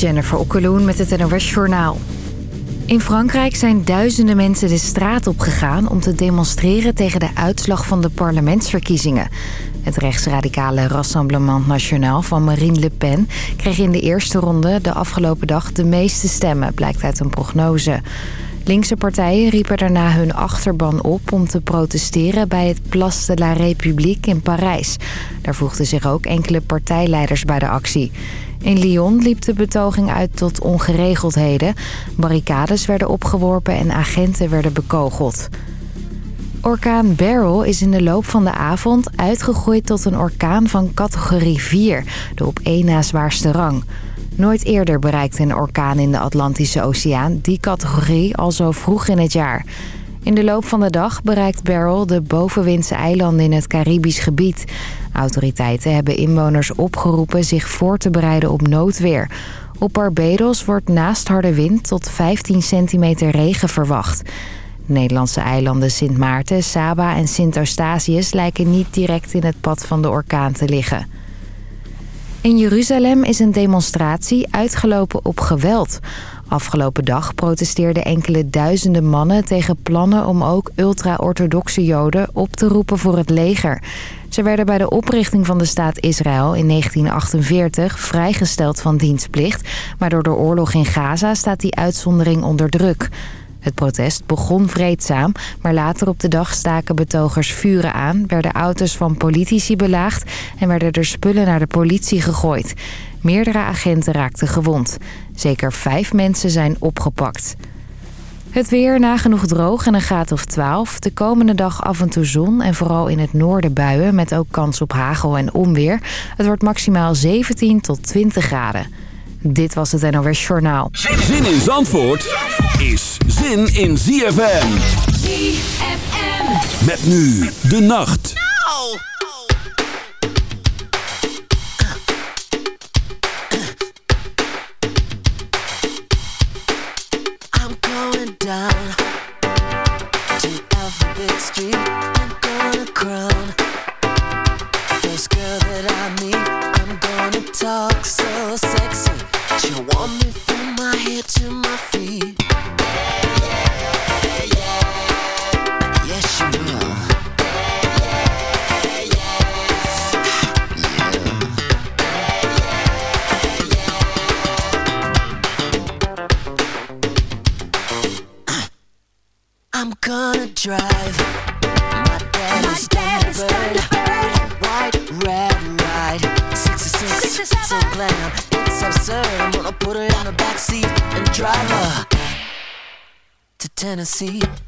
Jennifer Okkeloen met het NOS Journaal. In Frankrijk zijn duizenden mensen de straat op gegaan om te demonstreren tegen de uitslag van de parlementsverkiezingen. Het rechtsradicale Rassemblement National van Marine Le Pen kreeg in de eerste ronde de afgelopen dag de meeste stemmen, blijkt uit een prognose. Linkse partijen riepen daarna hun achterban op om te protesteren bij het Place de la République in Parijs. Daar voegden zich ook enkele partijleiders bij de actie. In Lyon liep de betoging uit tot ongeregeldheden. Barricades werden opgeworpen en agenten werden bekogeld. Orkaan Beryl is in de loop van de avond uitgegroeid tot een orkaan van categorie 4, de op één na zwaarste rang. Nooit eerder bereikte een orkaan in de Atlantische Oceaan die categorie al zo vroeg in het jaar. In de loop van de dag bereikt Beryl de bovenwindse eilanden in het Caribisch gebied. Autoriteiten hebben inwoners opgeroepen zich voor te bereiden op noodweer. Op Barbados wordt naast harde wind tot 15 centimeter regen verwacht. De Nederlandse eilanden Sint Maarten, Saba en Sint Eustatius lijken niet direct in het pad van de orkaan te liggen. In Jeruzalem is een demonstratie uitgelopen op geweld. Afgelopen dag protesteerden enkele duizenden mannen tegen plannen om ook ultra-orthodoxe joden op te roepen voor het leger. Ze werden bij de oprichting van de staat Israël in 1948 vrijgesteld van dienstplicht, maar door de oorlog in Gaza staat die uitzondering onder druk. Het protest begon vreedzaam, maar later op de dag staken betogers vuren aan... werden auto's van politici belaagd en werden er spullen naar de politie gegooid. Meerdere agenten raakten gewond. Zeker vijf mensen zijn opgepakt. Het weer nagenoeg droog en een graad of 12. De komende dag af en toe zon en vooral in het noorden buien... met ook kans op hagel en onweer. Het wordt maximaal 17 tot 20 graden. Dit was het NOS Journaal. Zin in Zandvoort is zin in ZFM. ZFM. Met nu de nacht. I'm going down Tennessee.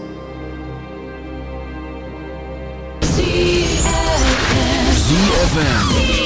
ZFM.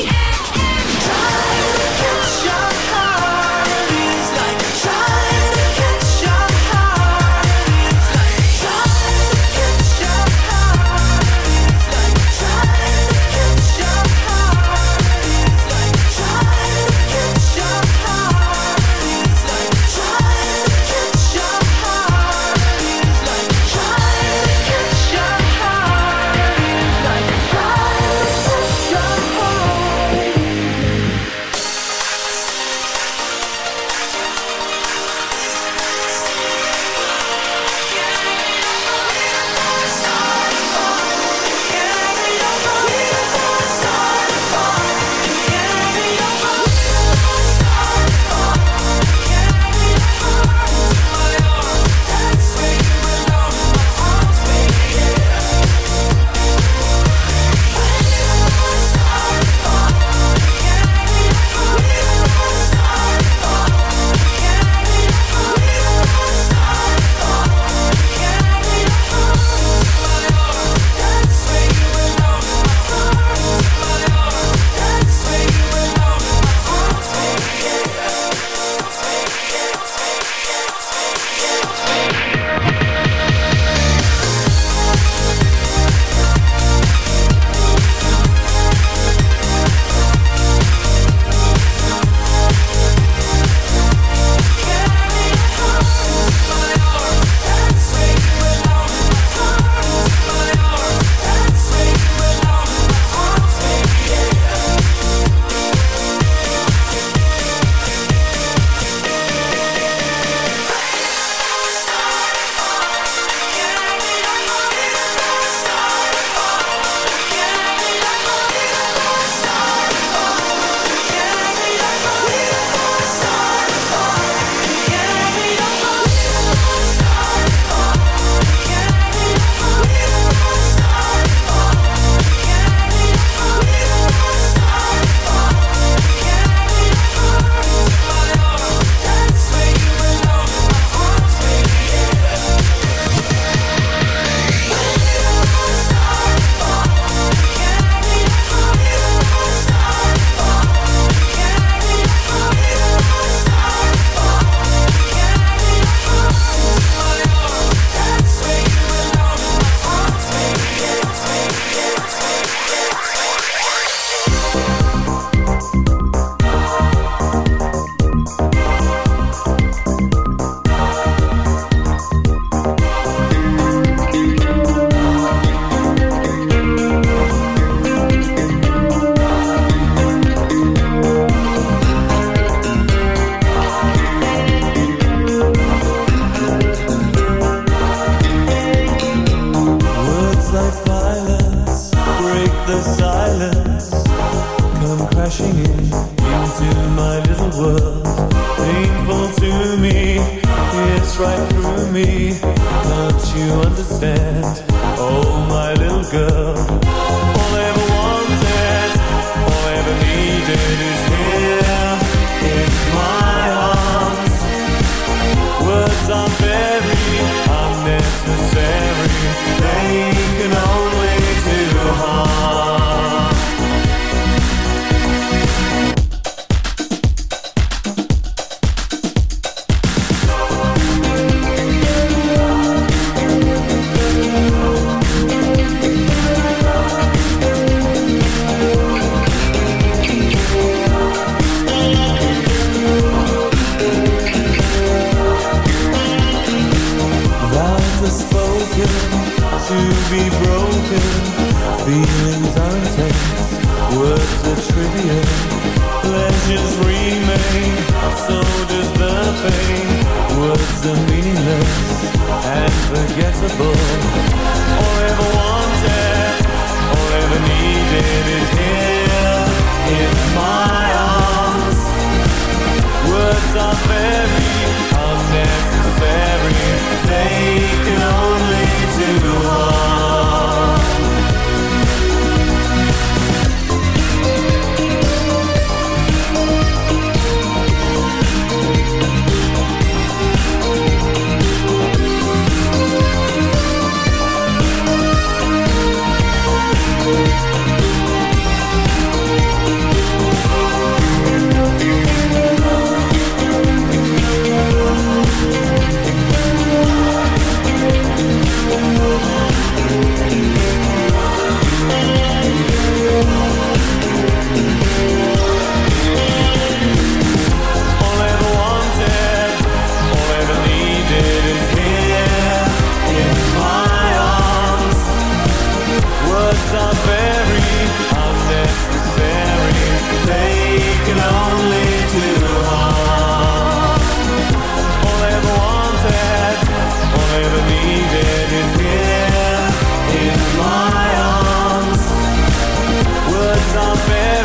off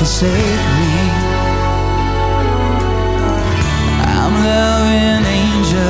Forsake me. I'm loving angels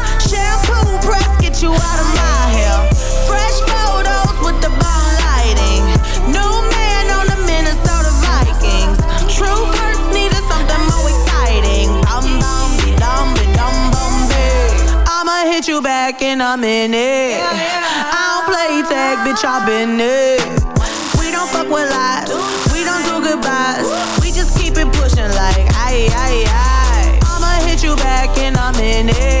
You out of my hair. Fresh photos with the bomb lighting. New man on the Minnesota Vikings. True hurts needed something more exciting. Bum bum be dum dum bum be. I'ma hit you back in a minute. I don't play tag, bitch, I've been it. We don't fuck with lies. We don't do goodbyes. We just keep it pushing like aye aye aye. I'ma hit you back in a minute.